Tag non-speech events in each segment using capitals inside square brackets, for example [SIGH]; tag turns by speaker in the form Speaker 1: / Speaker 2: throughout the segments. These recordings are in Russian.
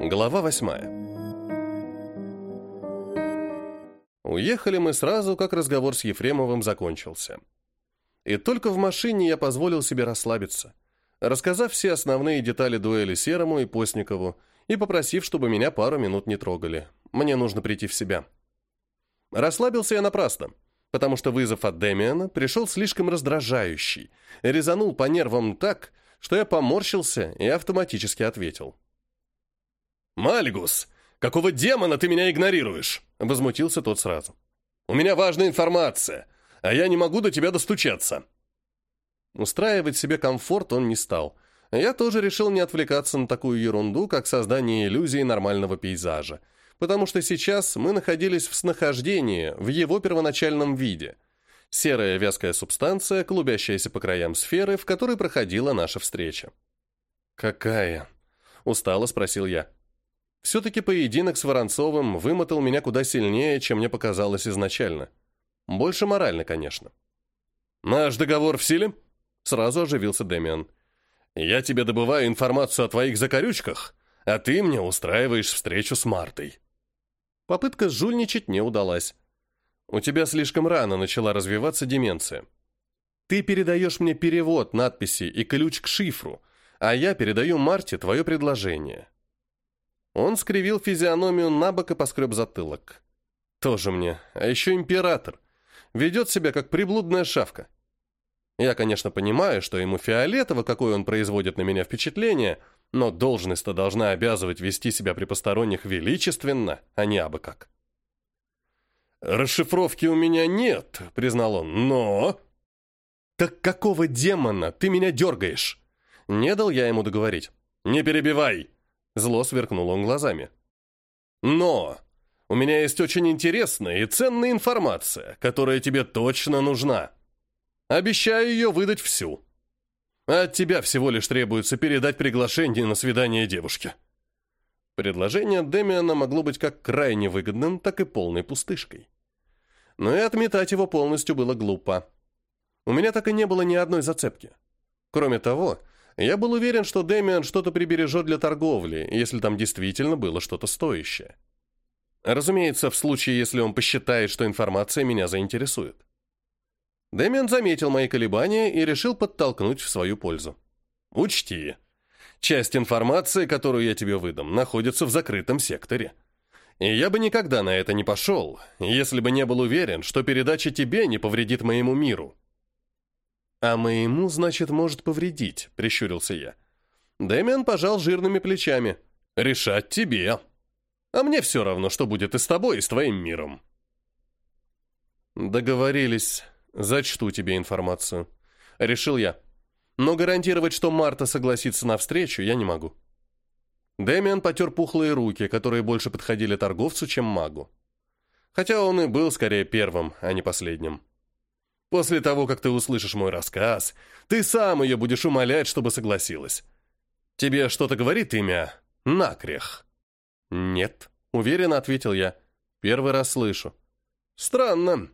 Speaker 1: Глава восьмая. Уехали мы сразу, как разговор с Ефремовым закончился. И только в машине я позволил себе расслабиться, рассказав все основные детали дуэли Серому и Постникову и попросив, чтобы меня пару минут не трогали. Мне нужно прийти в себя. Расслабился я напрасно, потому что вызов от Дэмиана пришел слишком раздражающий, резанул по нервам так, что я поморщился и автоматически ответил. «Мальгус, какого демона ты меня игнорируешь?» Возмутился тот сразу. «У меня важная информация, а я не могу до тебя достучаться». Устраивать себе комфорт он не стал. Я тоже решил не отвлекаться на такую ерунду, как создание иллюзии нормального пейзажа, потому что сейчас мы находились в снахождении в его первоначальном виде. Серая вязкая субстанция, клубящаяся по краям сферы, в которой проходила наша встреча. «Какая?» – устало спросил я. Все-таки поединок с Воронцовым вымотал меня куда сильнее, чем мне показалось изначально. Больше морально, конечно. «Наш договор в силе?» Сразу оживился Дэмиан. «Я тебе добываю информацию о твоих закорючках, а ты мне устраиваешь встречу с Мартой». Попытка жульничать не удалась. «У тебя слишком рано начала развиваться деменция. Ты передаешь мне перевод надписи и ключ к шифру, а я передаю Марте твое предложение. Он скривил физиономию на бок и поскреб затылок. Тоже мне, а еще император. Ведет себя как приблудная шавка. Я, конечно, понимаю, что ему фиолетово, какое он производит на меня впечатление, но должность-то должна обязывать вести себя при посторонних величественно, а не абы как. «Расшифровки у меня нет», — признал он, — «но...» «Так какого демона ты меня дергаешь?» Не дал я ему договорить. «Не перебивай!» Зло сверкнул он глазами. «Но! У меня есть очень интересная и ценная информация, которая тебе точно нужна. Обещаю ее выдать всю. от тебя всего лишь требуется передать приглашение на свидание девушке». Предложение Демиана могло быть как крайне выгодным, так и полной пустышкой. Но и отметать его полностью было глупо. У меня так и не было ни одной зацепки. Кроме того, я был уверен, что Дэмиан что-то прибережет для торговли, если там действительно было что-то стоящее. Разумеется, в случае, если он посчитает, что информация меня заинтересует. Дэмиан заметил мои колебания и решил подтолкнуть в свою пользу. «Учти, часть информации, которую я тебе выдам, находится в закрытом секторе. И я бы никогда на это не пошел, если бы не был уверен, что передача тебе не повредит моему миру». «А моему, значит, может повредить», — прищурился я. Дэмиан пожал жирными плечами. «Решать тебе. А мне все равно, что будет и с тобой, и с твоим миром». «Договорились. Зачту тебе информацию». Решил я. Но гарантировать, что Марта согласится на встречу, я не могу. Дэмиан потер пухлые руки, которые больше подходили торговцу, чем магу. Хотя он и был скорее первым, а не последним. После того, как ты услышишь мой рассказ, ты сам ее будешь умолять, чтобы согласилась. Тебе что-то говорит имя Накрех?» «Нет», — уверенно ответил я. «Первый раз слышу». «Странно.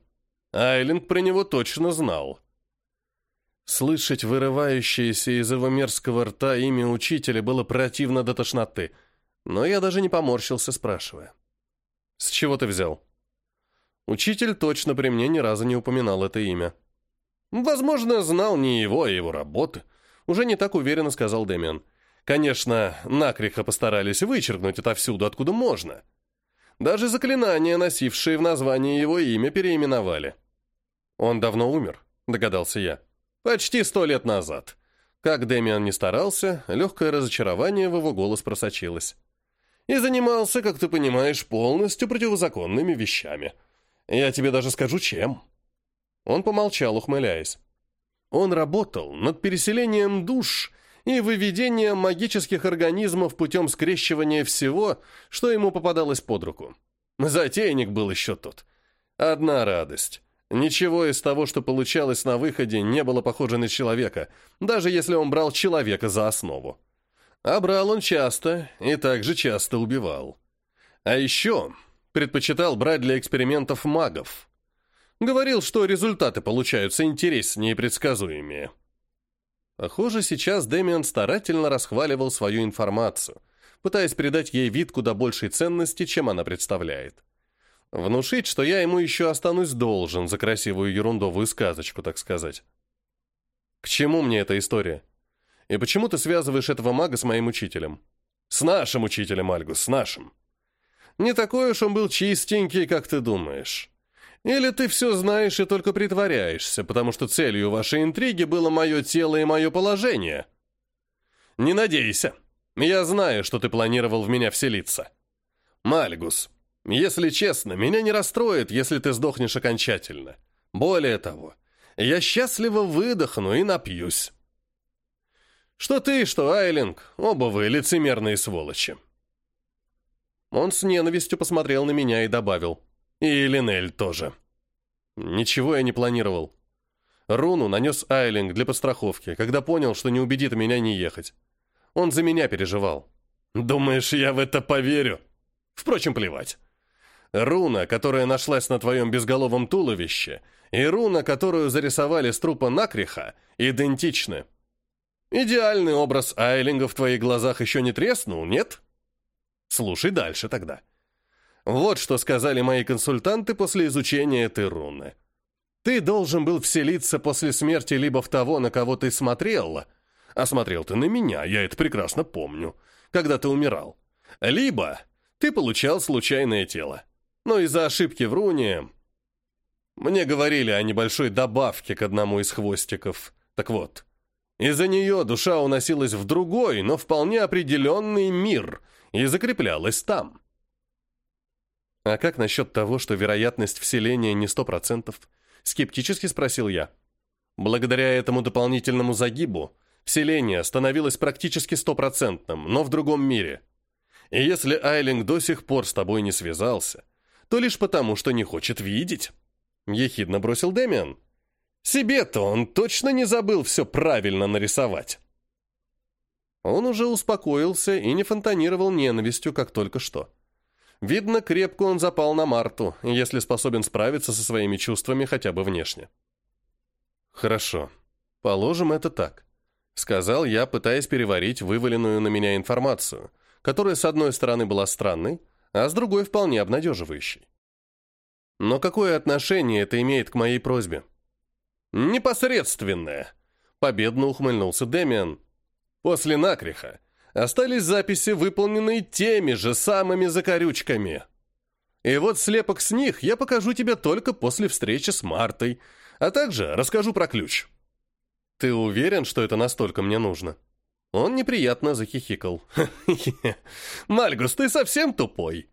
Speaker 1: Айлинг про него точно знал». Слышать вырывающееся из его мерзкого рта имя учителя было противно до тошноты, но я даже не поморщился, спрашивая. «С чего ты взял?» Учитель точно при мне ни разу не упоминал это имя. Возможно, знал не его, а его работы. Уже не так уверенно сказал Дэмиан. Конечно, накрихо постарались вычеркнуть отовсюду, откуда можно. Даже заклинания, носившие в названии его имя, переименовали. Он давно умер, догадался я. Почти сто лет назад. Как Дэмиан не старался, легкое разочарование в его голос просочилось. И занимался, как ты понимаешь, полностью противозаконными вещами – я тебе даже скажу, чем». Он помолчал, ухмыляясь. Он работал над переселением душ и выведением магических организмов путем скрещивания всего, что ему попадалось под руку. Затейник был еще тот. Одна радость. Ничего из того, что получалось на выходе, не было похоже на человека, даже если он брал человека за основу. А брал он часто и также часто убивал. А еще Предпочитал брать для экспериментов магов. Говорил, что результаты получаются интереснее и предсказуемее. Похоже, сейчас Дэмиан старательно расхваливал свою информацию, пытаясь придать ей вид куда большей ценности, чем она представляет. Внушить, что я ему еще останусь должен за красивую ерундовую сказочку, так сказать. К чему мне эта история? И почему ты связываешь этого мага с моим учителем? С нашим учителем, Альгус, с нашим. Не такой уж он был чистенький, как ты думаешь. Или ты все знаешь и только притворяешься, потому что целью вашей интриги было мое тело и мое положение? Не надейся. Я знаю, что ты планировал в меня вселиться. Мальгус, если честно, меня не расстроит, если ты сдохнешь окончательно. Более того, я счастливо выдохну и напьюсь. Что ты, что Айлинг, оба вы лицемерные сволочи. Он с ненавистью посмотрел на меня и добавил. И Линель тоже. Ничего я не планировал. Руну нанес Айлинг для подстраховки, когда понял, что не убедит меня не ехать. Он за меня переживал. Думаешь, я в это поверю? Впрочем, плевать. Руна, которая нашлась на твоем безголовом туловище, и руна, которую зарисовали с трупа Накриха, идентичны. Идеальный образ Айлинга в твоих глазах еще не треснул, нет? Слушай дальше тогда. Вот что сказали мои консультанты после изучения этой руны. Ты должен был вселиться после смерти либо в того, на кого ты смотрел, а смотрел ты на меня, я это прекрасно помню, когда ты умирал, либо ты получал случайное тело. Но из-за ошибки в руне... Мне говорили о небольшой добавке к одному из хвостиков. Так вот, из-за нее душа уносилась в другой, но вполне определенный мир и закреплялась там. «А как насчет того, что вероятность вселения не сто процентов?» — скептически спросил я. Благодаря этому дополнительному загибу вселение становилось практически стопроцентным, но в другом мире. И если Айлинг до сих пор с тобой не связался, то лишь потому, что не хочет видеть. Ехидно бросил Дэмиан. Себе-то он точно не забыл все правильно нарисовать. Он уже успокоился и не фонтанировал ненавистью, как только что. Видно, крепко он запал на Марту, если способен справиться со своими чувствами хотя бы внешне. «Хорошо. Положим это так», — сказал я, пытаясь переварить вываленную на меня информацию, которая, с одной стороны, была странной, а с другой вполне обнадеживающий. Но какое отношение это имеет к моей просьбе? Непосредственное, победно ухмыльнулся Демиан. После накриха остались записи, выполненные теми же самыми закорючками. И вот слепок с них я покажу тебе только после встречи с Мартой, а также расскажу про ключ. Ты уверен, что это настолько мне нужно? Он неприятно захихикал. [LAUGHS] «Мальгус, ты совсем тупой.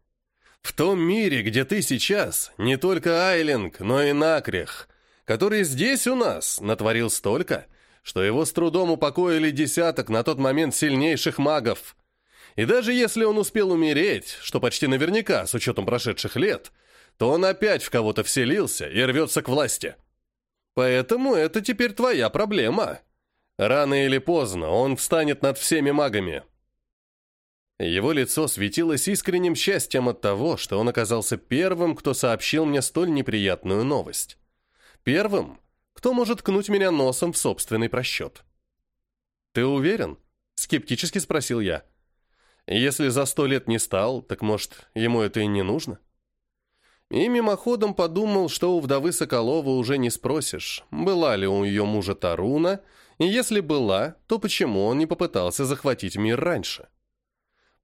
Speaker 1: В том мире, где ты сейчас, не только Айлинг, но и Накрех, который здесь у нас натворил столько, что его с трудом упокоили десяток на тот момент сильнейших магов. И даже если он успел умереть, что почти наверняка с учетом прошедших лет, то он опять в кого-то вселился и рвется к власти. Поэтому это теперь твоя проблема». Рано или поздно он встанет над всеми магами. Его лицо светилось искренним счастьем от того, что он оказался первым, кто сообщил мне столь неприятную новость. Первым, кто может кнуть меня носом в собственный просчет. «Ты уверен?» — скептически спросил я. «Если за сто лет не стал, так, может, ему это и не нужно?» И мимоходом подумал, что у вдовы Соколова уже не спросишь, была ли у ее мужа Таруна, и если была, то почему он не попытался захватить мир раньше?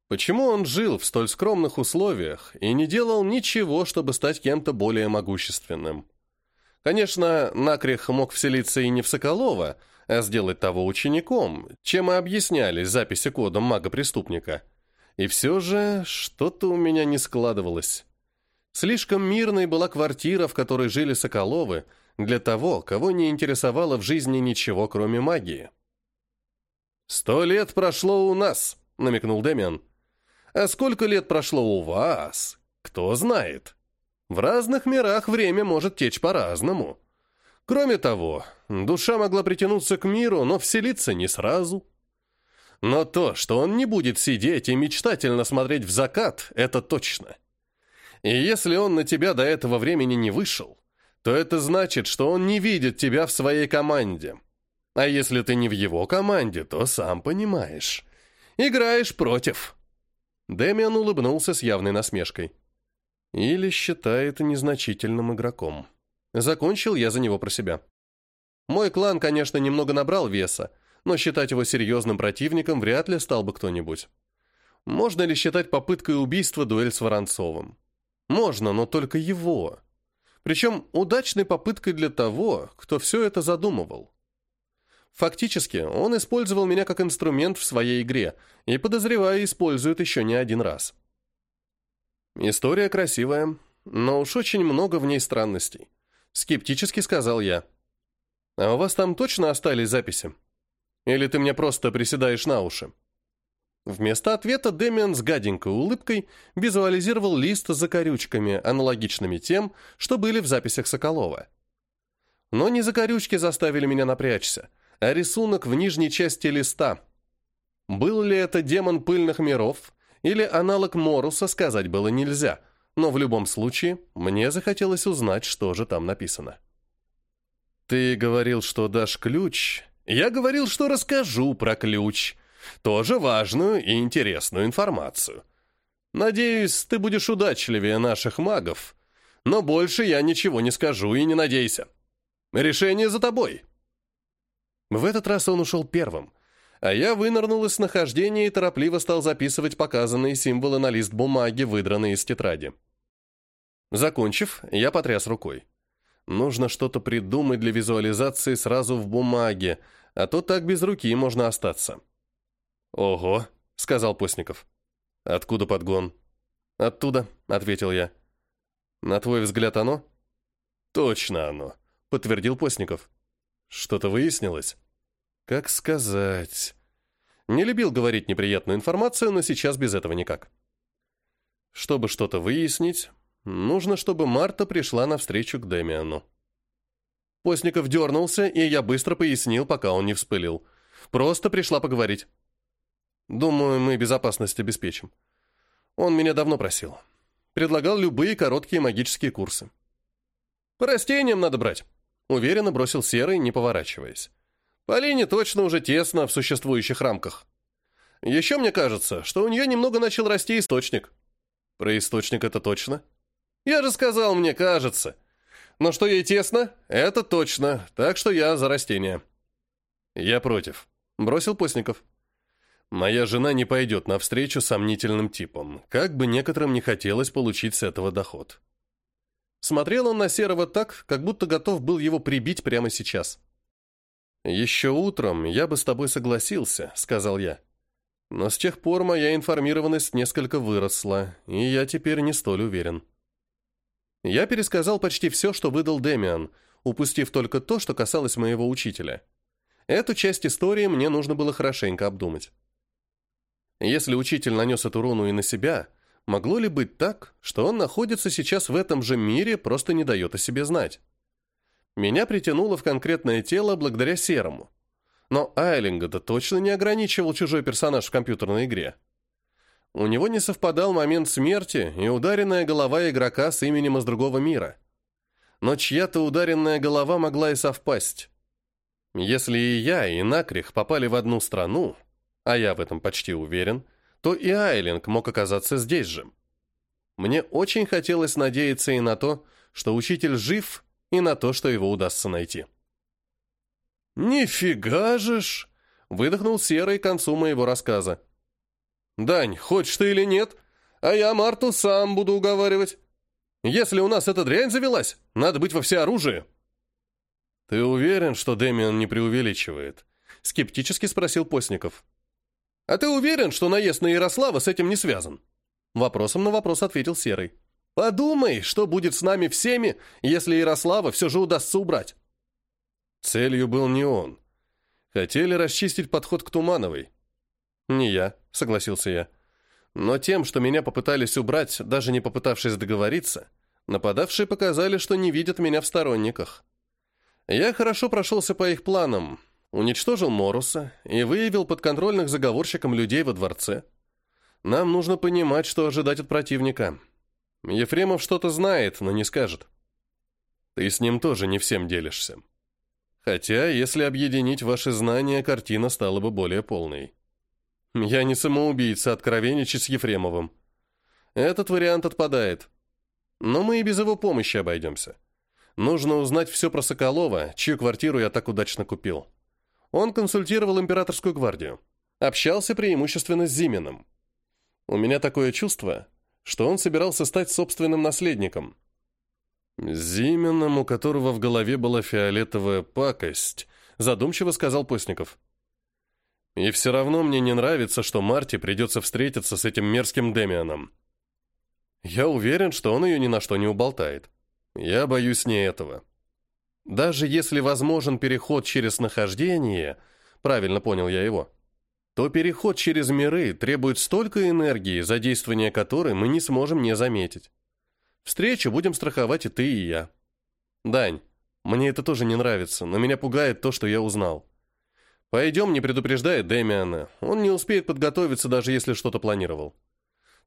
Speaker 1: Почему он жил в столь скромных условиях и не делал ничего, чтобы стать кем-то более могущественным? Конечно, Накрех мог вселиться и не в Соколова, а сделать того учеником, чем и объясняли записи кодом мага-преступника. И все же что-то у меня не складывалось. Слишком мирной была квартира, в которой жили Соколовы, для того, кого не интересовало в жизни ничего, кроме магии. «Сто лет прошло у нас», — намекнул Дэмиан. «А сколько лет прошло у вас? Кто знает. В разных мирах время может течь по-разному. Кроме того, душа могла притянуться к миру, но вселиться не сразу». Но то, что он не будет сидеть и мечтательно смотреть в закат, это точно. И если он на тебя до этого времени не вышел, то это значит, что он не видит тебя в своей команде. А если ты не в его команде, то сам понимаешь. Играешь против. Дэмиан улыбнулся с явной насмешкой. Или считает незначительным игроком. Закончил я за него про себя. Мой клан, конечно, немного набрал веса, но считать его серьезным противником вряд ли стал бы кто-нибудь. Можно ли считать попыткой убийства дуэль с Воронцовым? Можно, но только его. Причем удачной попыткой для того, кто все это задумывал. Фактически, он использовал меня как инструмент в своей игре и, подозреваю, использует еще не один раз. История красивая, но уж очень много в ней странностей. Скептически сказал я. А у вас там точно остались записи? Или ты мне просто приседаешь на уши? Вместо ответа Дэмиан с гаденькой улыбкой визуализировал лист с закорючками, аналогичными тем, что были в записях Соколова. Но не закорючки заставили меня напрячься, а рисунок в нижней части листа. Был ли это демон пыльных миров или аналог Моруса, сказать было нельзя, но в любом случае мне захотелось узнать, что же там написано. «Ты говорил, что дашь ключ?» «Я говорил, что расскажу про ключ», тоже важную и интересную информацию. Надеюсь, ты будешь удачливее наших магов, но больше я ничего не скажу и не надейся. Решение за тобой. В этот раз он ушел первым, а я вынырнул из нахождения и торопливо стал записывать показанные символы на лист бумаги, выдранные из тетради. Закончив, я потряс рукой. Нужно что-то придумать для визуализации сразу в бумаге, а то так без руки можно остаться. «Ого», — сказал Постников. «Откуда подгон?» «Оттуда», — ответил я. «На твой взгляд оно?» «Точно оно», — подтвердил Постников. «Что-то выяснилось?» «Как сказать...» Не любил говорить неприятную информацию, но сейчас без этого никак. Чтобы что-то выяснить, нужно, чтобы Марта пришла навстречу к Демиану. Постников дернулся, и я быстро пояснил, пока он не вспылил. Просто пришла поговорить. Думаю, мы безопасность обеспечим. Он меня давно просил. Предлагал любые короткие магические курсы. По растениям надо брать. Уверенно бросил Серый, не поворачиваясь. Полине точно уже тесно в существующих рамках. Еще мне кажется, что у нее немного начал расти источник. Про источник это точно? Я же сказал, мне кажется. Но что ей тесно, это точно, так что я за растения. Я против. Бросил Постников. Моя жена не пойдет навстречу сомнительным типам, как бы некоторым не хотелось получить с этого доход. Смотрел он на Серого так, как будто готов был его прибить прямо сейчас. «Еще утром я бы с тобой согласился», — сказал я. «Но с тех пор моя информированность несколько выросла, и я теперь не столь уверен». Я пересказал почти все, что выдал Демиан, упустив только то, что касалось моего учителя. Эту часть истории мне нужно было хорошенько обдумать. Если учитель нанес эту руну и на себя, могло ли быть так, что он находится сейчас в этом же мире, просто не дает о себе знать? Меня притянуло в конкретное тело благодаря серому. Но Айлинга-то точно не ограничивал чужой персонаж в компьютерной игре. У него не совпадал момент смерти и ударенная голова игрока с именем из другого мира. Но чья-то ударенная голова могла и совпасть. Если и я, и Накрих попали в одну страну, а я в этом почти уверен, то и Айлинг мог оказаться здесь же. Мне очень хотелось надеяться и на то, что учитель жив, и на то, что его удастся найти. «Нифига же ж!» — выдохнул Серый к концу моего рассказа. «Дань, хочешь ты или нет, а я Марту сам буду уговаривать. Если у нас эта дрянь завелась, надо быть во всеоружии». «Ты уверен, что Дэмиан не преувеличивает?» — скептически спросил Постников. «А ты уверен, что наезд на Ярослава с этим не связан?» Вопросом на вопрос ответил Серый. «Подумай, что будет с нами всеми, если Ярослава все же удастся убрать». Целью был не он. Хотели расчистить подход к Тумановой. «Не я», — согласился я. Но тем, что меня попытались убрать, даже не попытавшись договориться, нападавшие показали, что не видят меня в сторонниках. Я хорошо прошелся по их планам, уничтожил Моруса и выявил подконтрольных заговорщикам людей во дворце. Нам нужно понимать, что ожидать от противника. Ефремов что-то знает, но не скажет. Ты с ним тоже не всем делишься. Хотя, если объединить ваши знания, картина стала бы более полной. Я не самоубийца, откровенничать с Ефремовым. Этот вариант отпадает. Но мы и без его помощи обойдемся. Нужно узнать все про Соколова, чью квартиру я так удачно купил. Он консультировал императорскую гвардию. Общался преимущественно с Зиминым. У меня такое чувство, что он собирался стать собственным наследником. «Зиминым, у которого в голове была фиолетовая пакость», задумчиво сказал Постников. «И все равно мне не нравится, что Марте придется встретиться с этим мерзким Демианом. Я уверен, что он ее ни на что не уболтает. Я боюсь не этого. Даже если возможен переход через нахождение, правильно понял я его, то переход через миры требует столько энергии, задействование которой мы не сможем не заметить. Встречу будем страховать и ты, и я. Дань, мне это тоже не нравится, но меня пугает то, что я узнал. Пойдем, не предупреждая Дэмиана. Он не успеет подготовиться, даже если что-то планировал.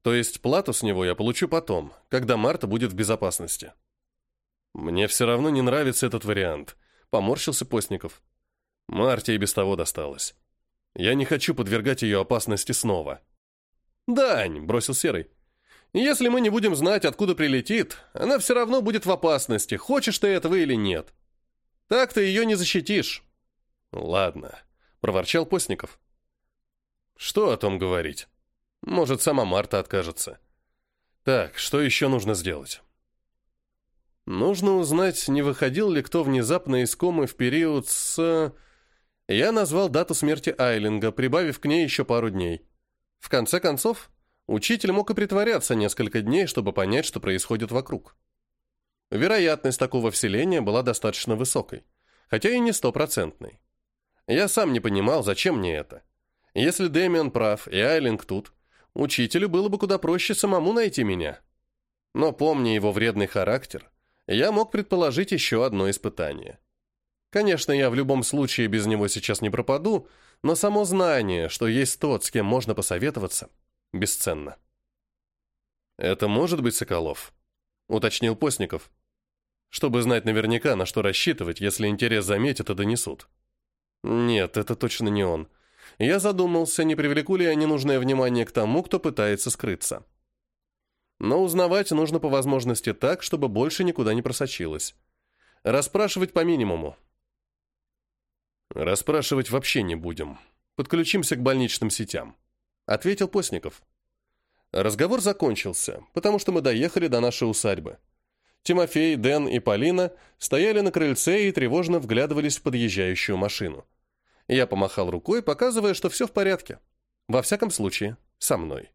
Speaker 1: То есть плату с него я получу потом, когда Марта будет в безопасности. Мне все равно не нравится этот вариант. Поморщился Постников. Марте и без того досталось. Я не хочу подвергать ее опасности снова. «Дань!» — бросил Серый. «Если мы не будем знать, откуда прилетит, она все равно будет в опасности, хочешь ты этого или нет. Так ты ее не защитишь». «Ладно», — проворчал Постников. «Что о том говорить? Может, сама Марта откажется. Так, что еще нужно сделать?» Нужно узнать, не выходил ли кто внезапно из комы в период с... Я назвал дату смерти Айлинга, прибавив к ней еще пару дней. В конце концов, учитель мог и притворяться несколько дней, чтобы понять, что происходит вокруг. Вероятность такого вселения была достаточно высокой, хотя и не стопроцентной. Я сам не понимал, зачем мне это. Если Дэмиан прав и Айлинг тут, учителю было бы куда проще самому найти меня. Но помня его вредный характер, я мог предположить еще одно испытание – Конечно, я в любом случае без него сейчас не пропаду, но само знание, что есть тот, с кем можно посоветоваться, бесценно. «Это может быть Соколов?» — уточнил Постников. «Чтобы знать наверняка, на что рассчитывать, если интерес заметят и донесут». «Нет, это точно не он. Я задумался, не привлеку ли я ненужное внимание к тому, кто пытается скрыться. Но узнавать нужно по возможности так, чтобы больше никуда не просочилось. Расспрашивать по минимуму, «Расспрашивать вообще не будем. Подключимся к больничным сетям», — ответил Постников. Разговор закончился, потому что мы доехали до нашей усадьбы. Тимофей, Дэн и Полина стояли на крыльце и тревожно вглядывались в подъезжающую машину. Я помахал рукой, показывая, что все в порядке. Во всяком случае, со мной.